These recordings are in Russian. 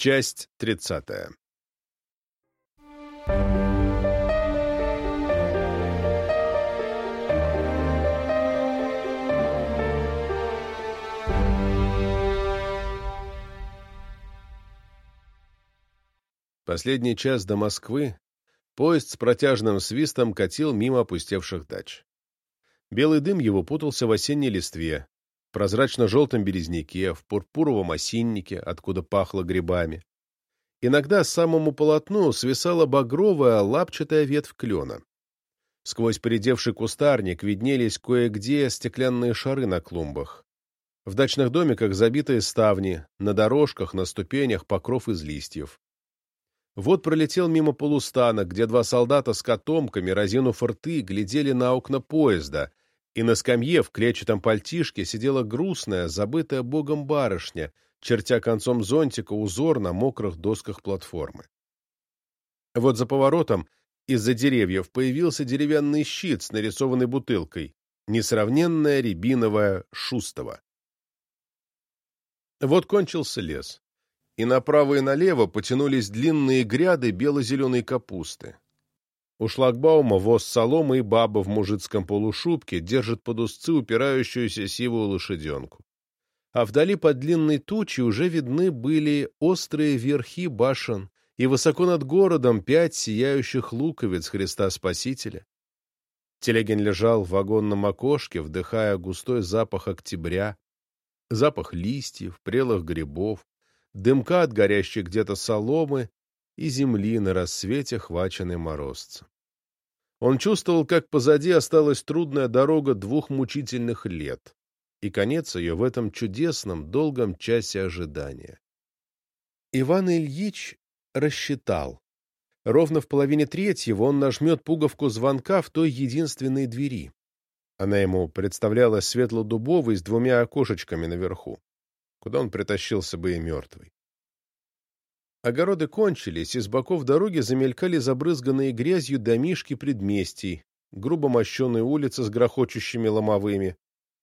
Часть тридцатая. Последний час до Москвы поезд с протяжным свистом катил мимо опустевших дач. Белый дым его путался в осенней листве, прозрачно-желтом березняке, в пурпуровом осиннике, откуда пахло грибами. Иногда самому полотну свисала багровая лапчатая ветвь клена. Сквозь поредевший кустарник виднелись кое-где стеклянные шары на клумбах. В дачных домиках забитые ставни, на дорожках, на ступенях покров из листьев. Вот пролетел мимо полустана, где два солдата с котомками, разинув рты, глядели на окна поезда, и на скамье в клетчатом пальтишке сидела грустная, забытая богом барышня, чертя концом зонтика узор на мокрых досках платформы. Вот за поворотом из-за деревьев появился деревянный щит с нарисованной бутылкой, несравненная рябиновая шустова. Вот кончился лес и направо и налево потянулись длинные гряды бело-зеленой капусты. У шлагбаума воз соломы и баба в мужицком полушубке держит под узцы упирающуюся сивую лошаденку. А вдали под длинной тучей уже видны были острые верхи башен и высоко над городом пять сияющих луковиц Христа Спасителя. Телегин лежал в вагонном окошке, вдыхая густой запах октября, запах листьев, прелых грибов, дымка от горящей где-то соломы и земли на рассвете, хваченной морозцем. Он чувствовал, как позади осталась трудная дорога двух мучительных лет, и конец ее в этом чудесном, долгом часе ожидания. Иван Ильич рассчитал. Ровно в половине третьего он нажмет пуговку звонка в той единственной двери. Она ему представлялась светло-дубовой с двумя окошечками наверху куда он притащился бы и мертвый. Огороды кончились, и с боков дороги замелькали забрызганные грязью домишки предместий, грубо мощенные улицы с грохочущими ломовыми,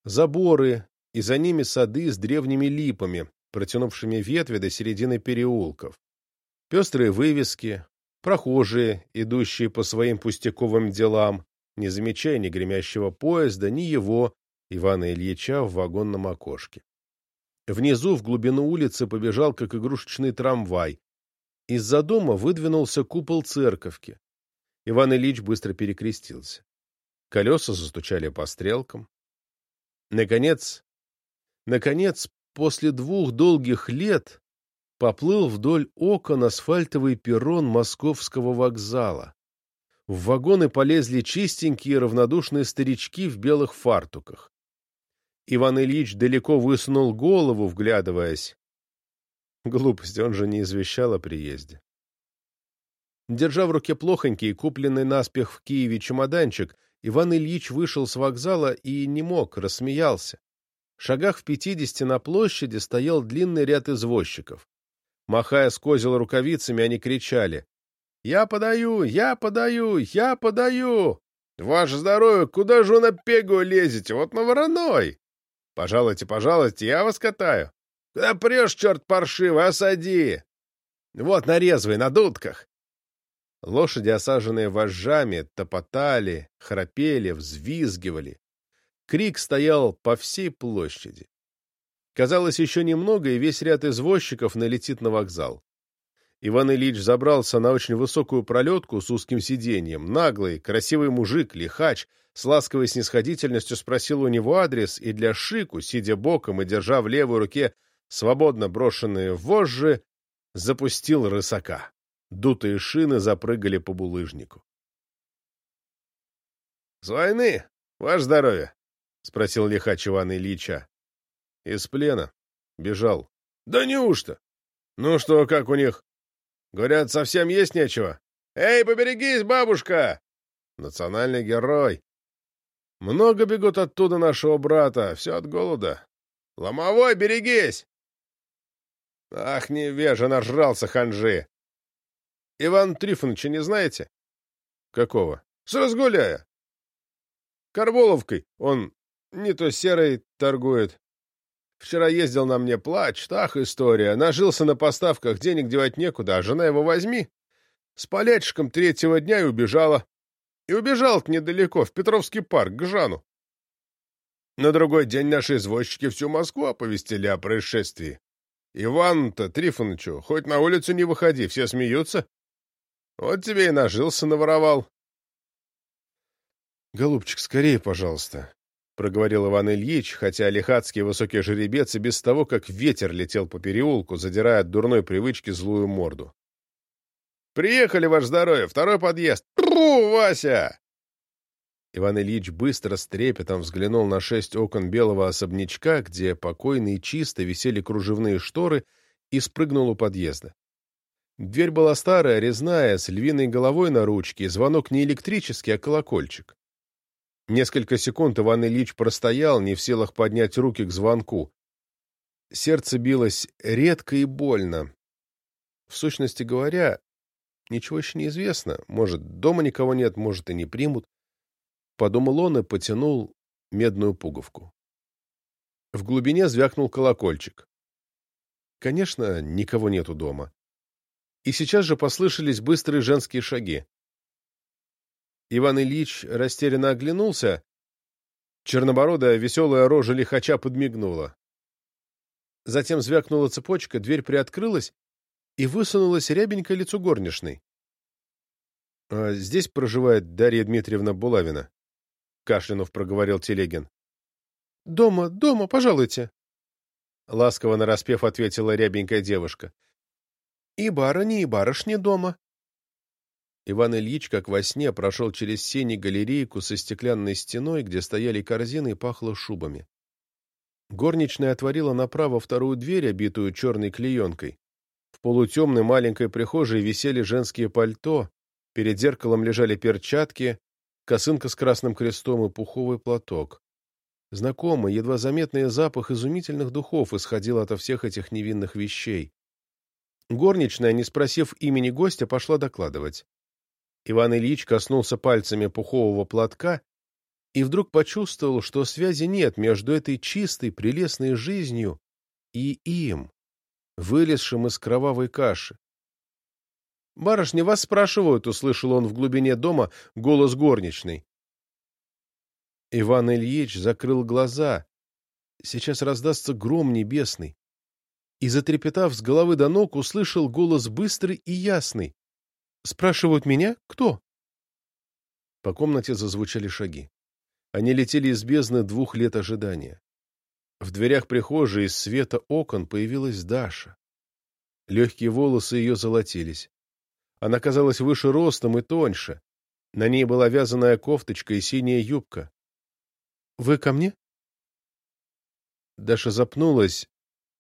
заборы, и за ними сады с древними липами, протянувшими ветви до середины переулков, пестрые вывески, прохожие, идущие по своим пустяковым делам, не замечая ни гремящего поезда, ни его, Ивана Ильича, в вагонном окошке. Внизу, в глубину улицы, побежал, как игрушечный трамвай. Из-за дома выдвинулся купол церковки. Иван Ильич быстро перекрестился. Колеса застучали по стрелкам. Наконец, наконец, после двух долгих лет поплыл вдоль окон асфальтовый перрон московского вокзала. В вагоны полезли чистенькие равнодушные старички в белых фартуках. Иван Ильич далеко высунул голову, вглядываясь. Глупость, он же не извещал о приезде. Держа в руке плохонький, купленный наспех в Киеве чемоданчик, Иван Ильич вышел с вокзала и не мог, рассмеялся. В шагах в пятидесяти на площади стоял длинный ряд извозчиков. Махая с козел рукавицами, они кричали. «Я подаю! Я подаю! Я подаю! Ваше здоровье! Куда же вы на пегу лезете? Вот на вороной!» Пожалуйте, пожалуйте, я вас катаю. Куда прешь, черт паршивый, осади! Вот на на дудках. Лошади, осаженные вожжами, топотали, храпели, взвизгивали. Крик стоял по всей площади. Казалось, еще немного, и весь ряд извозчиков налетит на вокзал. Иван Ильич забрался на очень высокую пролетку с узким сиденьем. Наглый, красивый мужик, лихач, с ласковой снисходительностью спросил у него адрес, и для шику, сидя боком и держа в левой руке свободно брошенные вожжи, запустил рысака. Дутые шины запрыгали по булыжнику. — С войны, ваше здоровье? — спросил лихач Ивана Ильича. — Из плена. Бежал. — Да неужто? Ну что, как у них? Говорят, совсем есть нечего. Эй, поберегись, бабушка! Национальный герой. Много бегут оттуда нашего брата, все от голода. Ломовой, берегись! Ах, невежа, нажрался ханжи. Иван Трифоновича не знаете? Какого? С разгуляя. Карболовкой. Он не то серой торгует. Вчера ездил на мне плач, так история. Нажился на поставках, денег девать некуда, а жена его возьми. С полячиком третьего дня и убежала. И убежал недалеко, в Петровский парк, к Жану. На другой день наши извозчики всю Москву оповестили о происшествии. Иван-то, Трифонычу, хоть на улицу не выходи, все смеются. Вот тебе и нажился, наворовал. — Голубчик, скорее, пожалуйста, — проговорил Иван Ильич, хотя лихацкий высокий жеребец и без того, как ветер летел по переулку, задирая от дурной привычки злую морду. «Приехали, ваше здоровье! Второй подъезд! Тру, Вася!» Иван Ильич быстро с трепетом взглянул на шесть окон белого особнячка, где покойно и чисто висели кружевные шторы, и спрыгнул у подъезда. Дверь была старая, резная, с львиной головой на ручке, звонок не электрический, а колокольчик. Несколько секунд Иван Ильич простоял, не в силах поднять руки к звонку. Сердце билось редко и больно. В сущности говоря, ничего еще не известно. Может, дома никого нет, может, и не примут. Подумал он и потянул медную пуговку. В глубине звякнул колокольчик. Конечно, никого нету дома. И сейчас же послышались быстрые женские шаги. Иван Ильич растерянно оглянулся. Чернобородая веселая рожа лихача подмигнула. Затем звякнула цепочка, дверь приоткрылась, и высунулось рябенькое лицо горничной. — А здесь проживает Дарья Дмитриевна Булавина? — кашлянув проговорил Телегин. — Дома, дома, пожалуйте. Ласково нараспев ответила рябенькая девушка. — И барыни, и барышни дома. Иван Ильич, как во сне, прошел через сени галерейку со стеклянной стеной, где стояли корзины и пахло шубами. Горничная отворила направо вторую дверь, обитую черной клеенкой. В полутемной маленькой прихожей висели женские пальто, перед зеркалом лежали перчатки, косынка с красным крестом и пуховый платок. Знакомый, едва заметный запах изумительных духов исходил от всех этих невинных вещей. Горничная, не спросив имени гостя, пошла докладывать. Иван Ильич коснулся пальцами пухового платка и вдруг почувствовал, что связи нет между этой чистой, прелестной жизнью и им, вылезшим из кровавой каши. «Барышни, вас спрашивают», — услышал он в глубине дома голос горничной. Иван Ильич закрыл глаза. Сейчас раздастся гром небесный. И, затрепетав с головы до ног, услышал голос быстрый и ясный. «Спрашивают меня? Кто?» По комнате зазвучали шаги. Они летели из бездны двух лет ожидания. В дверях прихожей из света окон появилась Даша. Легкие волосы ее золотились. Она казалась выше ростом и тоньше. На ней была вязаная кофточка и синяя юбка. — Вы ко мне? Даша запнулась.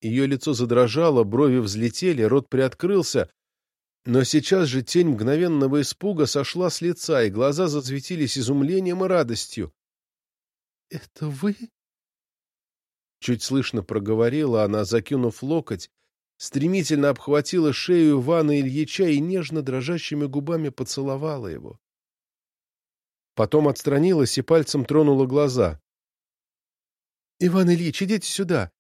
Ее лицо задрожало, брови взлетели, рот приоткрылся. Но сейчас же тень мгновенного испуга сошла с лица, и глаза засветились изумлением и радостью. — Это вы? Чуть слышно проговорила она, закинув локоть, стремительно обхватила шею Ивана Ильича и нежно дрожащими губами поцеловала его. Потом отстранилась и пальцем тронула глаза. — Иван Ильич, идите сюда!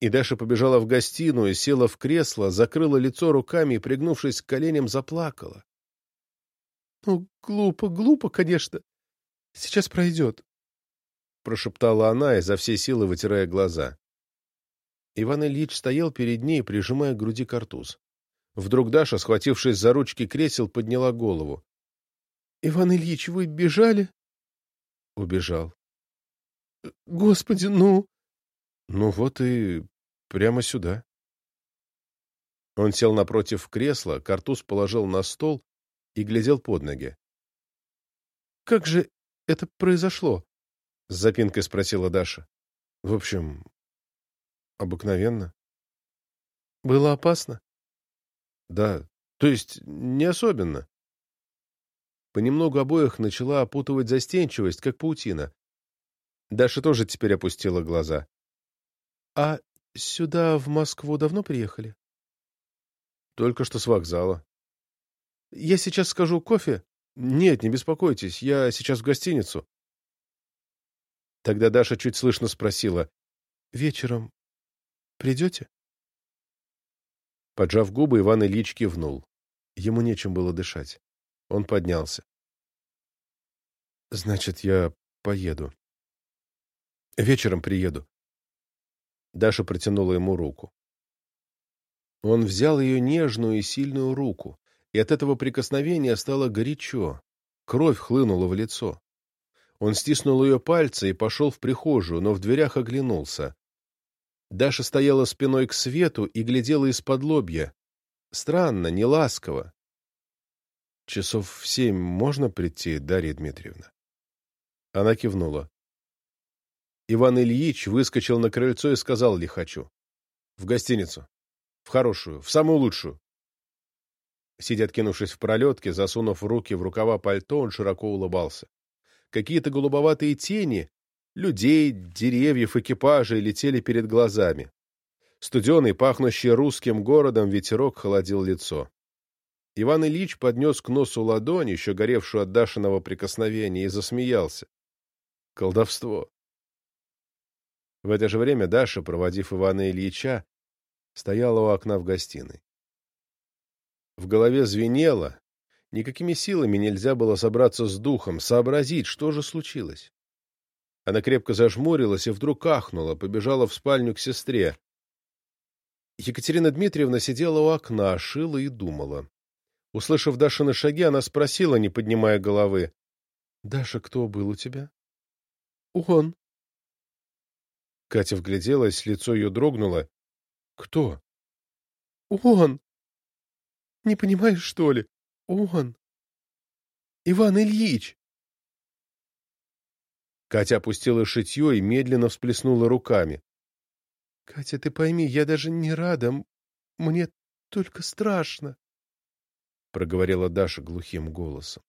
И Даша побежала в гостиную, села в кресло, закрыла лицо руками и, пригнувшись к коленям, заплакала. — Ну, глупо, глупо, конечно. Сейчас пройдет, — прошептала она, изо всей силы вытирая глаза. Иван Ильич стоял перед ней, прижимая к груди картуз. Вдруг Даша, схватившись за ручки кресел, подняла голову. — Иван Ильич, вы бежали? — Убежал. — Господи, ну... — Ну вот и прямо сюда. Он сел напротив кресла, картуз положил на стол и глядел под ноги. — Как же это произошло? — с запинкой спросила Даша. — В общем, Обыкновенно. Было опасно? Да, то есть не особенно. Понемногу обоих начала опутывать застенчивость, как паутина. Даша тоже теперь опустила глаза. — А сюда, в Москву, давно приехали? — Только что с вокзала. — Я сейчас скажу кофе. Нет, не беспокойтесь, я сейчас в гостиницу. Тогда Даша чуть слышно спросила. — Вечером Придете?» Поджав губы, Иван Ильич кивнул. Ему нечем было дышать. Он поднялся. «Значит, я поеду. Вечером приеду». Даша протянула ему руку. Он взял ее нежную и сильную руку, и от этого прикосновения стало горячо. Кровь хлынула в лицо. Он стиснул ее пальцы и пошел в прихожую, но в дверях оглянулся. Даша стояла спиной к свету и глядела из-под лобья. Странно, не ласково. «Часов в семь можно прийти, Дарья Дмитриевна?» Она кивнула. Иван Ильич выскочил на крыльцо и сказал лихачу. «В гостиницу. В хорошую, в самую лучшую». Сидя откинувшись в пролетке, засунув руки в рукава пальто, он широко улыбался. Какие-то голубоватые тени, людей, деревьев, экипажей летели перед глазами. Студеный, пахнущий русским городом, ветерок холодил лицо. Иван Ильич поднес к носу ладонь, еще горевшую от Дашиного прикосновения, и засмеялся. Колдовство. В это же время Даша, проводив Ивана Ильича, стояла у окна в гостиной. В голове звенело, никакими силами нельзя было собраться с духом, сообразить, что же случилось. Она крепко зажмурилась и вдруг ахнула, побежала в спальню к сестре. Екатерина Дмитриевна сидела у окна, шила и думала. Услышав Дашины шаги, она спросила, не поднимая головы. — Даша, кто был у тебя? Он. Катя вгляделась, лицо ее дрогнуло. Кто? Он. Не понимаешь, что ли? Он. Иван Ильич. Катя опустила шитье и медленно всплеснула руками. — Катя, ты пойми, я даже не рада. Мне только страшно, — проговорила Даша глухим голосом.